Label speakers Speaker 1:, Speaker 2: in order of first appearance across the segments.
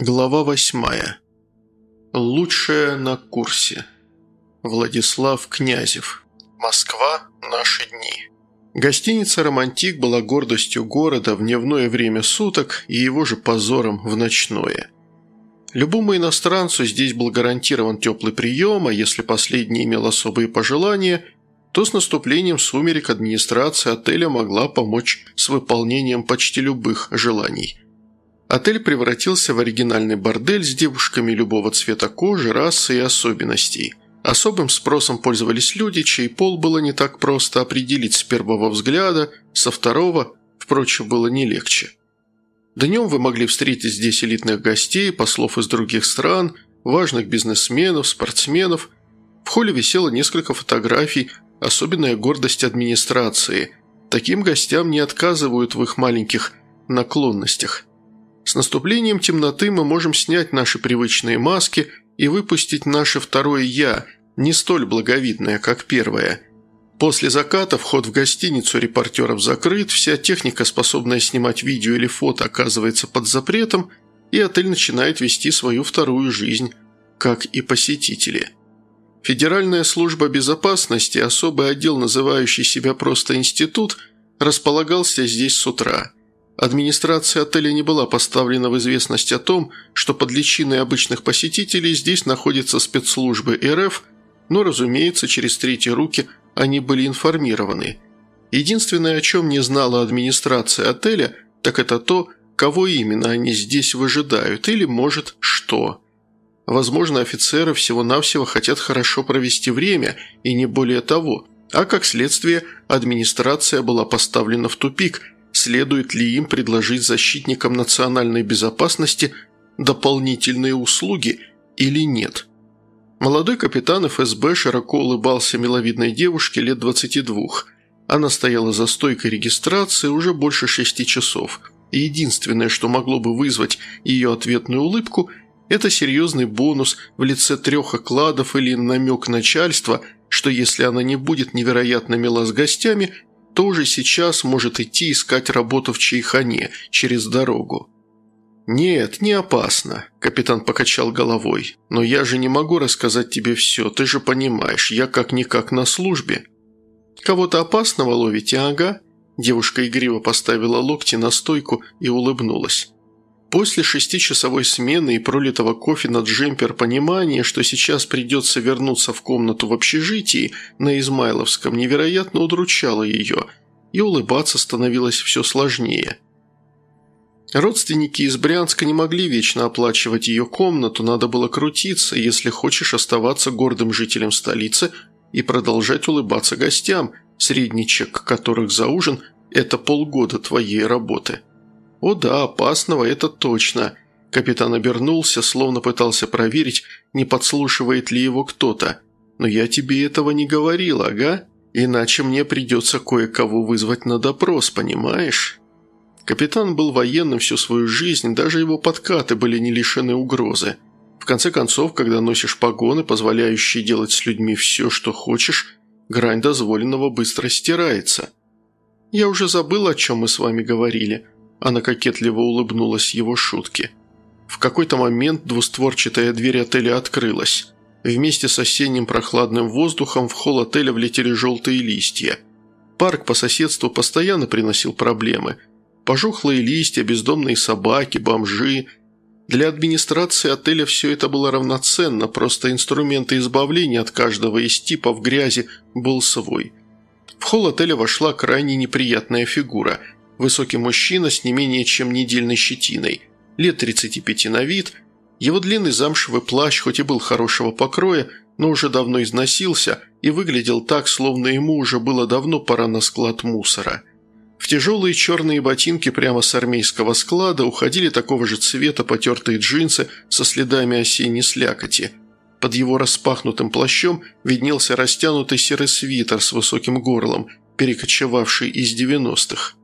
Speaker 1: Глава восьмая. Лучшее на курсе. Владислав Князев. Москва. Наши дни. Гостиница «Романтик» была гордостью города в дневное время суток и его же позором в ночное. Любому иностранцу здесь был гарантирован теплый прием, а если последний имел особые пожелания, то с наступлением сумерек администрация отеля могла помочь с выполнением почти любых желаний – Отель превратился в оригинальный бордель с девушками любого цвета кожи, расы и особенностей. Особым спросом пользовались люди, чей пол было не так просто определить с первого взгляда, со второго, впрочем, было не легче. Днем вы могли встретить здесь элитных гостей, послов из других стран, важных бизнесменов, спортсменов. В холле висело несколько фотографий, особенная гордость администрации. Таким гостям не отказывают в их маленьких наклонностях. С наступлением темноты мы можем снять наши привычные маски и выпустить наше второе «я», не столь благовидное, как первое. После заката вход в гостиницу репортеров закрыт, вся техника, способная снимать видео или фото, оказывается под запретом, и отель начинает вести свою вторую жизнь, как и посетители. Федеральная служба безопасности, особый отдел, называющий себя просто «институт», располагался здесь с утра – Администрация отеля не была поставлена в известность о том, что под личиной обычных посетителей здесь находятся спецслужбы РФ, но, разумеется, через третьи руки они были информированы. Единственное, о чем не знала администрация отеля, так это то, кого именно они здесь выжидают, или, может, что. Возможно, офицеры всего-навсего хотят хорошо провести время, и не более того, а как следствие администрация была поставлена в тупик – следует ли им предложить защитникам национальной безопасности дополнительные услуги или нет. Молодой капитан ФСБ широко улыбался миловидной девушке лет 22. Она стояла за стойкой регистрации уже больше шести часов. Единственное, что могло бы вызвать ее ответную улыбку, это серьезный бонус в лице трех окладов или намек начальства, что если она не будет невероятно мила с гостями – тоже сейчас может идти искать работу в Чайхане через дорогу. «Нет, не опасно», – капитан покачал головой. «Но я же не могу рассказать тебе все, ты же понимаешь, я как-никак на службе». «Кого-то опасного ловите, ага?» Девушка игриво поставила локти на стойку и улыбнулась. После шестичасовой смены и пролитого кофе на джемпер понимание, что сейчас придется вернуться в комнату в общежитии на Измайловском, невероятно удручало ее, и улыбаться становилось все сложнее. Родственники из Брянска не могли вечно оплачивать ее комнату, надо было крутиться, если хочешь оставаться гордым жителем столицы и продолжать улыбаться гостям, средний чек которых за ужин – это полгода твоей работы. «О да, опасного это точно». Капитан обернулся, словно пытался проверить, не подслушивает ли его кто-то. «Но я тебе этого не говорил, ага? Иначе мне придется кое-кого вызвать на допрос, понимаешь?» Капитан был военным всю свою жизнь, даже его подкаты были не лишены угрозы. В конце концов, когда носишь погоны, позволяющие делать с людьми все, что хочешь, грань дозволенного быстро стирается. «Я уже забыл, о чем мы с вами говорили», она кокетливо улыбнулась его шутке. В какой-то момент двустворчатая дверь отеля открылась. Вместе с осенним прохладным воздухом в холл отеля влетели желтые листья. Парк по соседству постоянно приносил проблемы. Пожухлые листья, бездомные собаки, бомжи. Для администрации отеля все это было равноценно, просто инструменты избавления от каждого из типов грязи был свой. В холл отеля вошла крайне неприятная фигура – Высокий мужчина с не менее чем недельной щетиной, лет 35 на вид. Его длинный замшевый плащ хоть и был хорошего покроя, но уже давно износился и выглядел так, словно ему уже было давно пора на склад мусора. В тяжелые черные ботинки прямо с армейского склада уходили такого же цвета потертые джинсы со следами осенней слякоти. Под его распахнутым плащом виднелся растянутый серый свитер с высоким горлом, перекочевавший из девяностых.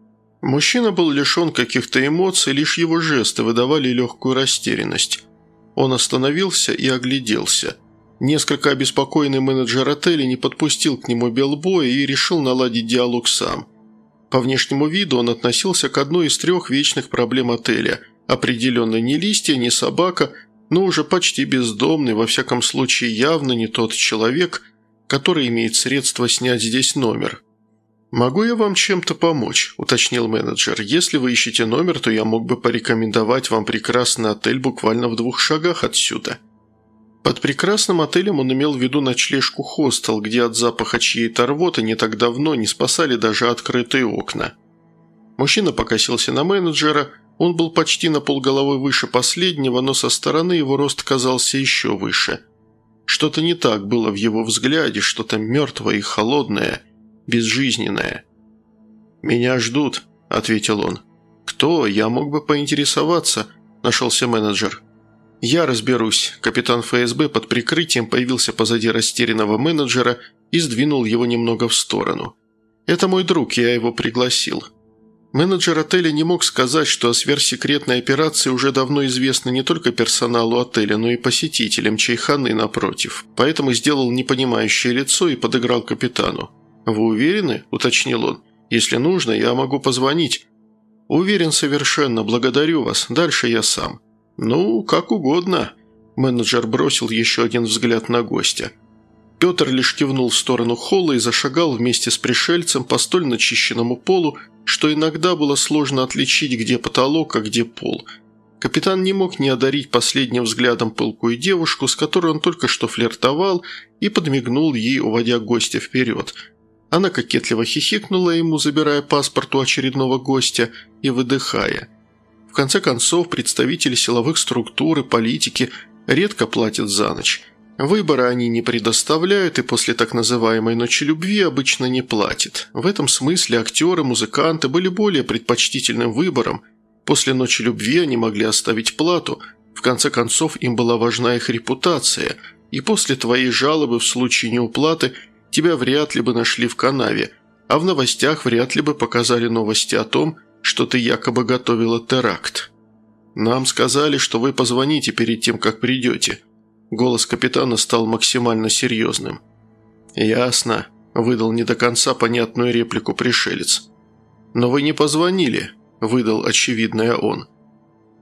Speaker 1: Мужчина был лишен каких-то эмоций, лишь его жесты выдавали легкую растерянность. Он остановился и огляделся. Несколько обеспокоенный менеджер отеля не подпустил к нему Белбоя и решил наладить диалог сам. По внешнему виду он относился к одной из трех вечных проблем отеля Определенно не листья, не собака, но уже почти бездомный, во всяком случае явно не тот человек, который имеет средства снять здесь номер. «Могу я вам чем-то помочь?» – уточнил менеджер. «Если вы ищете номер, то я мог бы порекомендовать вам прекрасный отель буквально в двух шагах отсюда». Под прекрасным отелем он имел в виду ночлежку «Хостел», где от запаха чьей-то рвоты не так давно не спасали даже открытые окна. Мужчина покосился на менеджера, он был почти на полголовы выше последнего, но со стороны его рост казался еще выше. Что-то не так было в его взгляде, что-то мертвое и холодное, безжизненное. «Меня ждут», – ответил он. «Кто? Я мог бы поинтересоваться», – нашелся менеджер. «Я разберусь». Капитан ФСБ под прикрытием появился позади растерянного менеджера и сдвинул его немного в сторону. «Это мой друг, я его пригласил». Менеджер отеля не мог сказать, что о сверхсекретной операции уже давно известно не только персоналу отеля, но и посетителям чайханы напротив, поэтому сделал непонимающее лицо и подыграл капитану. «Вы уверены?» – уточнил он. «Если нужно, я могу позвонить». «Уверен совершенно, благодарю вас. Дальше я сам». «Ну, как угодно», – менеджер бросил еще один взгляд на гостя. Петр лишь кивнул в сторону холла и зашагал вместе с пришельцем по столь начищенному полу, что иногда было сложно отличить, где потолок, а где пол. Капитан не мог не одарить последним взглядом пылкую девушку, с которой он только что флиртовал, и подмигнул ей, уводя гостя вперед. Она кокетливо хихикнула ему, забирая паспорт у очередного гостя и выдыхая – в конце концов, представители силовых структур и политики редко платят за ночь. Выбора они не предоставляют и после так называемой «ночи любви» обычно не платят. В этом смысле актеры, музыканты были более предпочтительным выбором. После «ночи любви» они могли оставить плату. В конце концов, им была важна их репутация. И после твоей жалобы в случае неуплаты тебя вряд ли бы нашли в канаве, а в новостях вряд ли бы показали новости о том, что ты якобы готовила теракт. Нам сказали, что вы позвоните перед тем, как придете». Голос капитана стал максимально серьезным. «Ясно», – выдал не до конца понятную реплику пришелец. «Но вы не позвонили», – выдал очевидное он.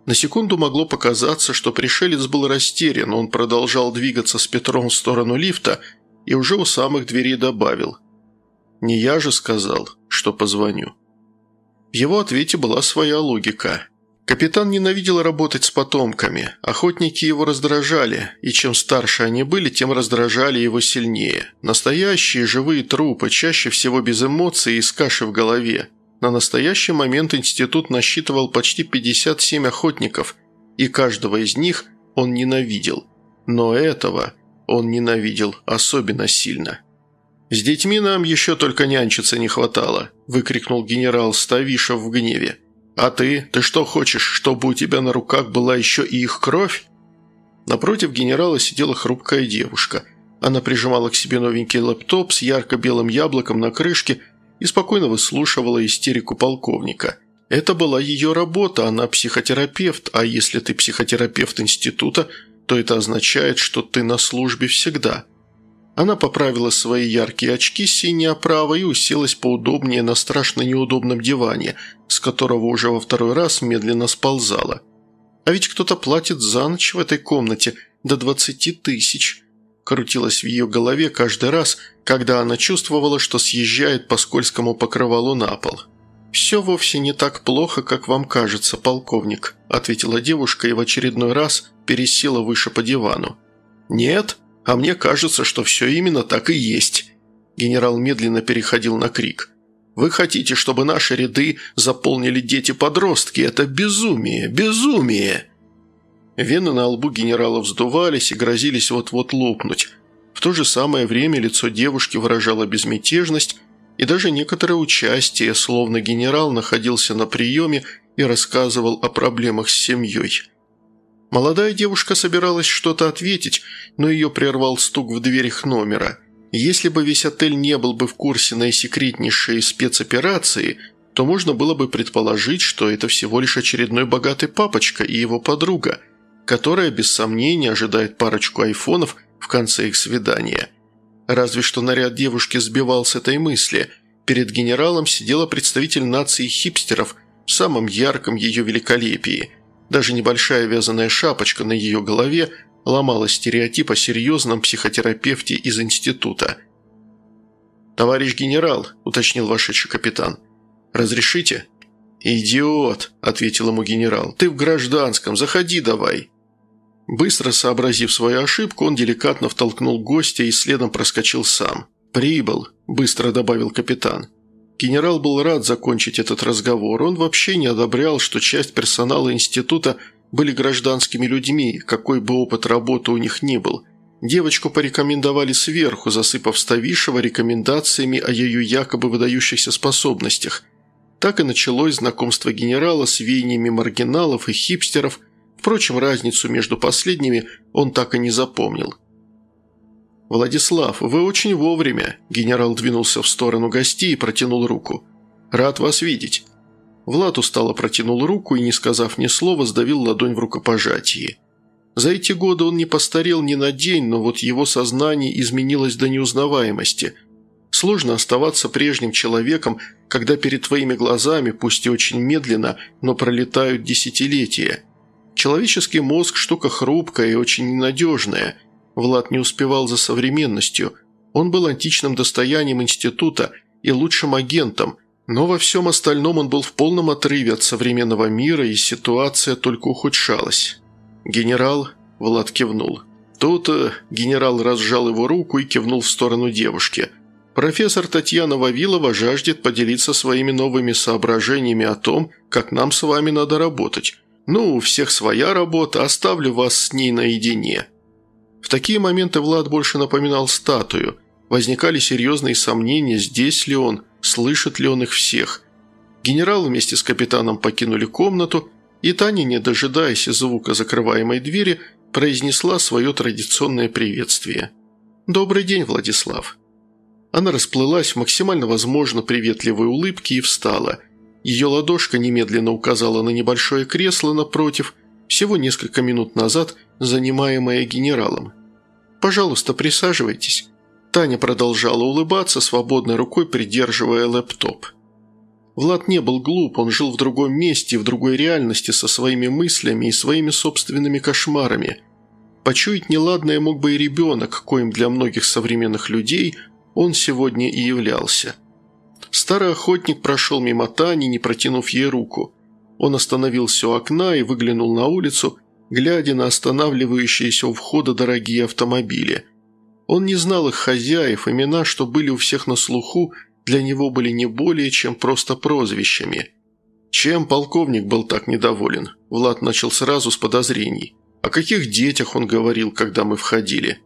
Speaker 1: На секунду могло показаться, что пришелец был растерян, он продолжал двигаться с Петром в сторону лифта и уже у самых дверей добавил. «Не я же сказал, что позвоню». В его ответе была своя логика. Капитан ненавидел работать с потомками, охотники его раздражали, и чем старше они были, тем раздражали его сильнее. Настоящие живые трупы, чаще всего без эмоций и с кашей в голове. На настоящий момент институт насчитывал почти 57 охотников, и каждого из них он ненавидел. Но этого он ненавидел особенно сильно. «С детьми нам еще только нянчиться не хватало», – выкрикнул генерал Ставишев в гневе. «А ты? Ты что хочешь, чтобы у тебя на руках была еще и их кровь?» Напротив генерала сидела хрупкая девушка. Она прижимала к себе новенький лэптоп с ярко-белым яблоком на крышке и спокойно выслушивала истерику полковника. Это была ее работа, она психотерапевт, а если ты психотерапевт института, то это означает, что ты на службе всегда – она поправила свои яркие очки синей оправой и уселась поудобнее на страшно неудобном диване, с которого уже во второй раз медленно сползала. А ведь кто-то платит за ночь в этой комнате до двадцати тысяч. Крутилась в ее голове каждый раз, когда она чувствовала, что съезжает по скользкому покрывалу на пол. «Все вовсе не так плохо, как вам кажется, полковник», ответила девушка и в очередной раз пересела выше по дивану. «Нет», а мне кажется, что все именно так и есть». Генерал медленно переходил на крик. «Вы хотите, чтобы наши ряды заполнили дети-подростки? Это безумие! Безумие!» Вены на лбу генерала вздувались и грозились вот-вот лопнуть. В то же самое время лицо девушки выражало безмятежность и даже некоторое участие, словно генерал находился на приеме и рассказывал о проблемах с семьей. Молодая девушка собиралась что-то ответить, но ее прервал стук в дверях номера. Если бы весь отель не был бы в курсе наисекретнейшей спецоперации, то можно было бы предположить, что это всего лишь очередной богатый папочка и его подруга, которая без сомнения ожидает парочку айфонов в конце их свидания. Разве что наряд девушки сбивал с этой мысли. Перед генералом сидела представитель нации хипстеров в самом ярком ее великолепии – Даже небольшая вязаная шапочка на ее голове ломала стереотип о серьезном психотерапевте из института. «Товарищ генерал», – уточнил вошедший капитан, – «разрешите?» «Идиот», – ответил ему генерал, – «ты в гражданском, заходи давай». Быстро сообразив свою ошибку, он деликатно втолкнул гостя и следом проскочил сам. «Прибыл», – быстро добавил капитан. Генерал был рад закончить этот разговор. Он вообще не одобрял, что часть персонала института были гражданскими людьми, какой бы опыт работы у них ни был. Девочку порекомендовали сверху, засыпав Ставишева рекомендациями о ее якобы выдающихся способностях. Так и началось знакомство генерала с веяниями маргиналов и хипстеров. Впрочем, разницу между последними он так и не запомнил. «Владислав, вы очень вовремя», – генерал двинулся в сторону гостей и протянул руку. «Рад вас видеть». Влад устало протянул руку и, не сказав ни слова, сдавил ладонь в рукопожатии. За эти годы он не постарел ни на день, но вот его сознание изменилось до неузнаваемости – Сложно оставаться прежним человеком, когда перед твоими глазами, пусть и очень медленно, но пролетают десятилетия. Человеческий мозг – штука хрупкая и очень ненадежная. Влад не успевал за современностью. Он был античным достоянием института и лучшим агентом, но во всем остальном он был в полном отрыве от современного мира, и ситуация только ухудшалась. «Генерал?» – Влад кивнул. Тут э, генерал разжал его руку и кивнул в сторону девушки – Профессор Татьяна Вавилова жаждет поделиться своими новыми соображениями о том, как нам с вами надо работать. Ну, у всех своя работа, оставлю вас с ней наедине». В такие моменты Влад больше напоминал статую. Возникали серьезные сомнения, здесь ли он, слышит ли он их всех. Генерал вместе с капитаном покинули комнату, и Таня, не дожидаясь звука закрываемой двери, произнесла свое традиционное приветствие. «Добрый день, Владислав». Она расплылась в максимально возможно приветливой улыбке и встала. Ее ладошка немедленно указала на небольшое кресло напротив, всего несколько минут назад занимаемое генералом. «Пожалуйста, присаживайтесь». Таня продолжала улыбаться, свободной рукой придерживая лэптоп. Влад не был глуп, он жил в другом месте, в другой реальности, со своими мыслями и своими собственными кошмарами. Почуять неладное мог бы и ребенок, коим для многих современных людей – он сегодня и являлся. Старый охотник прошел мимо Тани, не протянув ей руку. Он остановился у окна и выглянул на улицу, глядя на останавливающиеся у входа дорогие автомобили. Он не знал их хозяев, имена, что были у всех на слуху, для него были не более, чем просто прозвищами. Чем полковник был так недоволен? Влад начал сразу с подозрений. О каких детях он говорил, когда мы входили?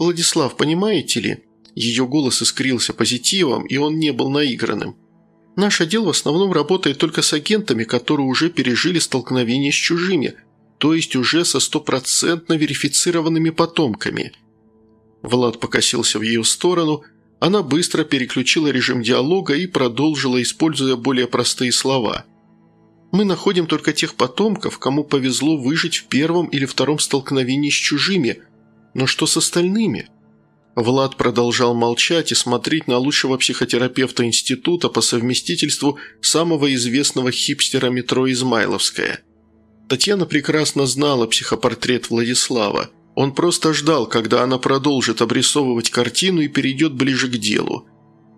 Speaker 1: «Владислав, понимаете ли, ее голос искрился позитивом, и он не был наигранным. «Наш отдел в основном работает только с агентами, которые уже пережили столкновение с чужими, то есть уже со стопроцентно верифицированными потомками». Влад покосился в ее сторону, она быстро переключила режим диалога и продолжила, используя более простые слова. «Мы находим только тех потомков, кому повезло выжить в первом или втором столкновении с чужими, но что с остальными?» Влад продолжал молчать и смотреть на лучшего психотерапевта института по совместительству самого известного хипстера метро Измайловская. Татьяна прекрасно знала психопортрет Владислава. Он просто ждал, когда она продолжит обрисовывать картину и перейдет ближе к делу.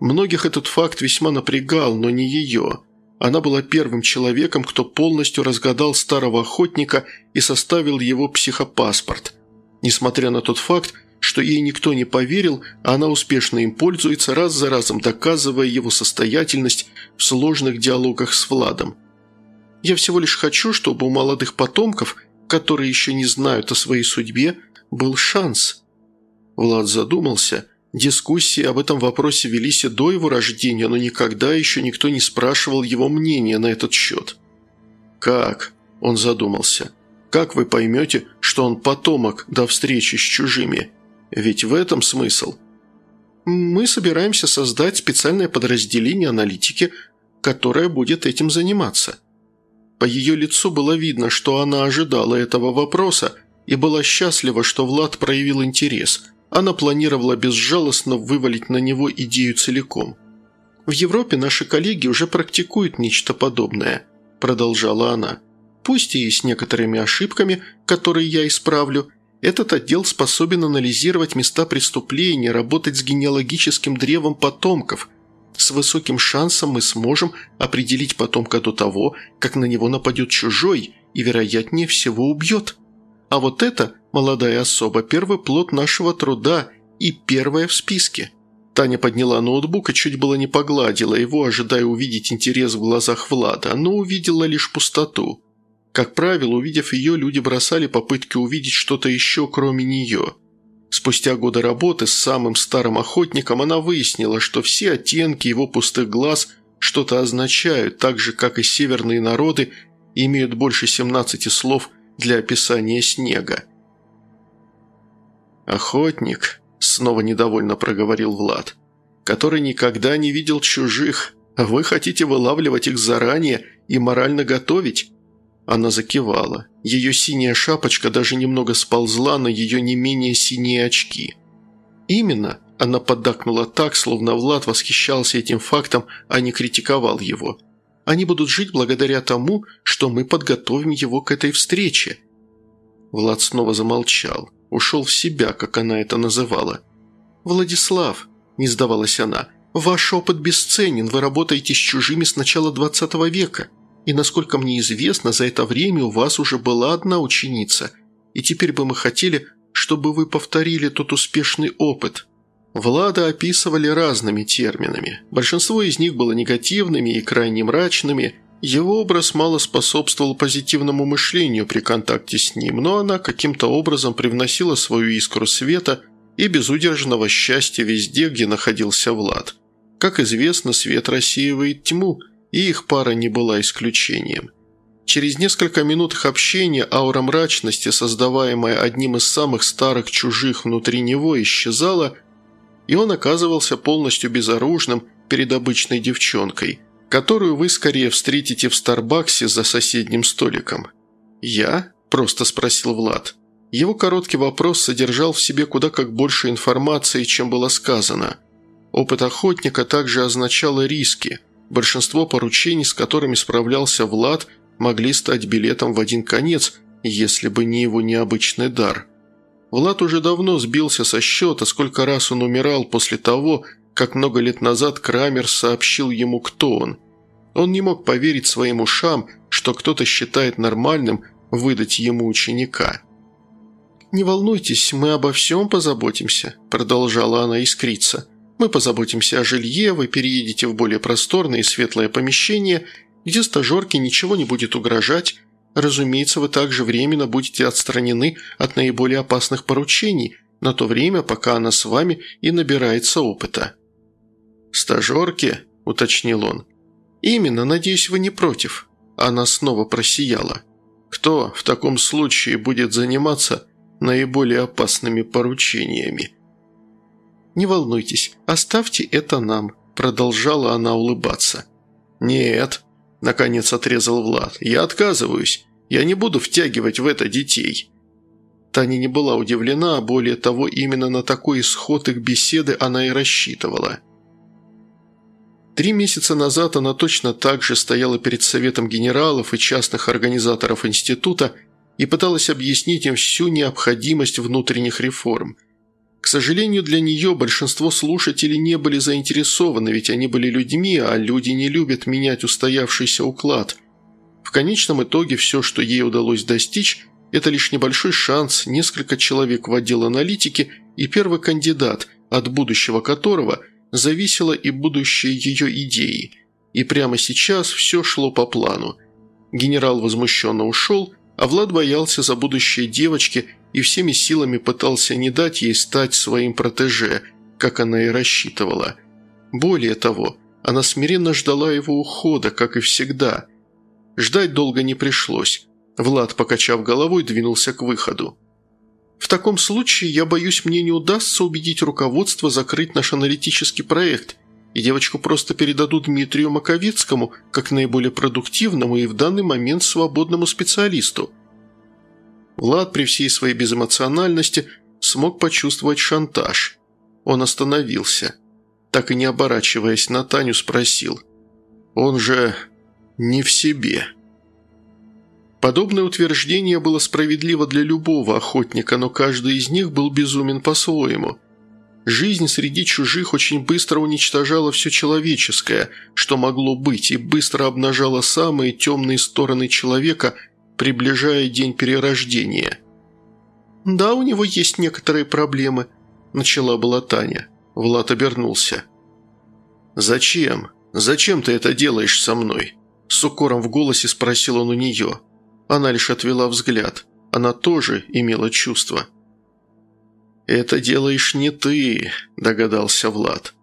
Speaker 1: Многих этот факт весьма напрягал, но не ее. Она была первым человеком, кто полностью разгадал старого охотника и составил его психопаспорт. Несмотря на тот факт, что ей никто не поверил, а она успешно им пользуется, раз за разом доказывая его состоятельность в сложных диалогах с Владом. «Я всего лишь хочу, чтобы у молодых потомков, которые еще не знают о своей судьбе, был шанс». Влад задумался. Дискуссии об этом вопросе велись и до его рождения, но никогда еще никто не спрашивал его мнения на этот счет. «Как?» – он задумался. «Как вы поймете, что он потомок до встречи с чужими?» Ведь в этом смысл. Мы собираемся создать специальное подразделение аналитики, которое будет этим заниматься. По ее лицу было видно, что она ожидала этого вопроса и была счастлива, что Влад проявил интерес. Она планировала безжалостно вывалить на него идею целиком. «В Европе наши коллеги уже практикуют нечто подобное», – продолжала она. пусть и с некоторыми ошибками, которые я исправлю, этот отдел способен анализировать места преступления, работать с генеалогическим древом потомков. С высоким шансом мы сможем определить потомка до того, как на него нападет чужой и, вероятнее всего, убьет. А вот это, молодая особа, первый плод нашего труда и первая в списке. Таня подняла ноутбук и чуть было не погладила его, ожидая увидеть интерес в глазах Влада, но увидела лишь пустоту. Как правило, увидев ее, люди бросали попытки увидеть что-то еще, кроме нее. Спустя годы работы с самым старым охотником она выяснила, что все оттенки его пустых глаз что-то означают, так же, как и северные народы имеют больше 17 слов для описания снега. «Охотник», – снова недовольно проговорил Влад, – «который никогда не видел чужих, вы хотите вылавливать их заранее и морально готовить?» Она закивала. Ее синяя шапочка даже немного сползла на ее не менее синие очки. «Именно», – она поддакнула так, словно Влад восхищался этим фактом, а не критиковал его. «Они будут жить благодаря тому, что мы подготовим его к этой встрече». Влад снова замолчал. Ушел в себя, как она это называла. «Владислав», – не сдавалась она, – «ваш опыт бесценен, вы работаете с чужими с начала 20 века». И, насколько мне известно, за это время у вас уже была одна ученица, и теперь бы мы хотели, чтобы вы повторили тот успешный опыт». Влада описывали разными терминами. Большинство из них было негативными и крайне мрачными. Его образ мало способствовал позитивному мышлению при контакте с ним, но она каким-то образом привносила свою искру света и безудержного счастья везде, где находился Влад. Как известно, свет рассеивает тьму – и их пара не была исключением. Через несколько минут их общения аура мрачности, создаваемая одним из самых старых чужих внутри него, исчезала, и он оказывался полностью безоружным перед обычной девчонкой, которую вы скорее встретите в Старбаксе за соседним столиком. «Я?» – просто спросил Влад. Его короткий вопрос содержал в себе куда как больше информации, чем было сказано. Опыт охотника также означал риски – Большинство поручений, с которыми справлялся Влад, могли стать билетом в один конец, если бы не его необычный дар. Влад уже давно сбился со счета, сколько раз он умирал после того, как много лет назад Крамер сообщил ему, кто он. Он не мог поверить своим ушам, что кто-то считает нормальным выдать ему ученика. «Не волнуйтесь, мы обо всем позаботимся», – продолжала она искриться – мы позаботимся о жилье, вы переедете в более просторное и светлое помещение, где стажерке ничего не будет угрожать. Разумеется, вы также временно будете отстранены от наиболее опасных поручений на то время, пока она с вами и набирается опыта». «Стажерки?» – уточнил он. «Именно, надеюсь, вы не против». Она снова просияла. «Кто в таком случае будет заниматься наиболее опасными поручениями?» «Не волнуйтесь, оставьте это нам», – продолжала она улыбаться. «Нет», – наконец отрезал Влад, – «я отказываюсь. Я не буду втягивать в это детей». Таня не была удивлена, а более того, именно на такой исход их беседы она и рассчитывала. Три месяца назад она точно так же стояла перед советом генералов и частных организаторов института и пыталась объяснить им всю необходимость внутренних реформ – к сожалению, для нее большинство слушателей не были заинтересованы, ведь они были людьми, а люди не любят менять устоявшийся уклад. В конечном итоге все, что ей удалось достичь, это лишь небольшой шанс, несколько человек в отдел аналитики и первый кандидат, от будущего которого зависело и будущее ее идеи. И прямо сейчас все шло по плану. Генерал возмущенно ушел, а Влад боялся за будущее девочки и всеми силами пытался не дать ей стать своим протеже, как она и рассчитывала. Более того, она смиренно ждала его ухода, как и всегда. Ждать долго не пришлось. Влад, покачав головой, двинулся к выходу. «В таком случае, я боюсь, мне не удастся убедить руководство закрыть наш аналитический проект, и девочку просто передадут Дмитрию Маковецкому как наиболее продуктивному и в данный момент свободному специалисту. Влад при всей своей безэмоциональности смог почувствовать шантаж. Он остановился. Так и не оборачиваясь на Таню, спросил. «Он же не в себе». Подобное утверждение было справедливо для любого охотника, но каждый из них был безумен по-своему. Жизнь среди чужих очень быстро уничтожала все человеческое, что могло быть, и быстро обнажала самые темные стороны человека, приближая день перерождения. «Да, у него есть некоторые проблемы», – начала была Таня. Влад обернулся. «Зачем? Зачем ты это делаешь со мной?» С укором в голосе спросил он у нее. Она лишь отвела взгляд. Она тоже имела чувства. «Это делаешь не ты», – догадался Влад.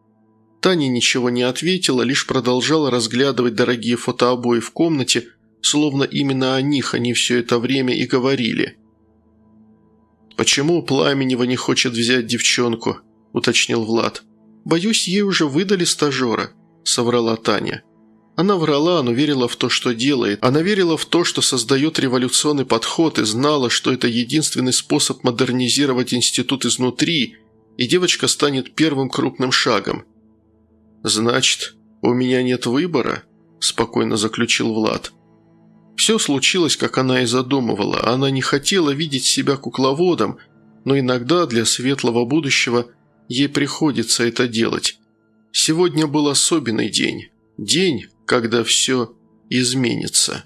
Speaker 1: Таня ничего не ответила, лишь продолжала разглядывать дорогие фотообои в комнате, словно именно о них они все это время и говорили. «Почему Пламенева не хочет взять девчонку?» – уточнил Влад. «Боюсь, ей уже выдали стажера», – соврала Таня. Она врала, но верила в то, что делает. Она верила в то, что создает революционный подход и знала, что это единственный способ модернизировать институт изнутри, и девочка станет первым крупным шагом. «Значит, у меня нет выбора?» – спокойно заключил Влад. Все случилось, как она и задумывала. Она не хотела видеть себя кукловодом, но иногда для светлого будущего ей приходится это делать. Сегодня был особенный день. День, когда все изменится.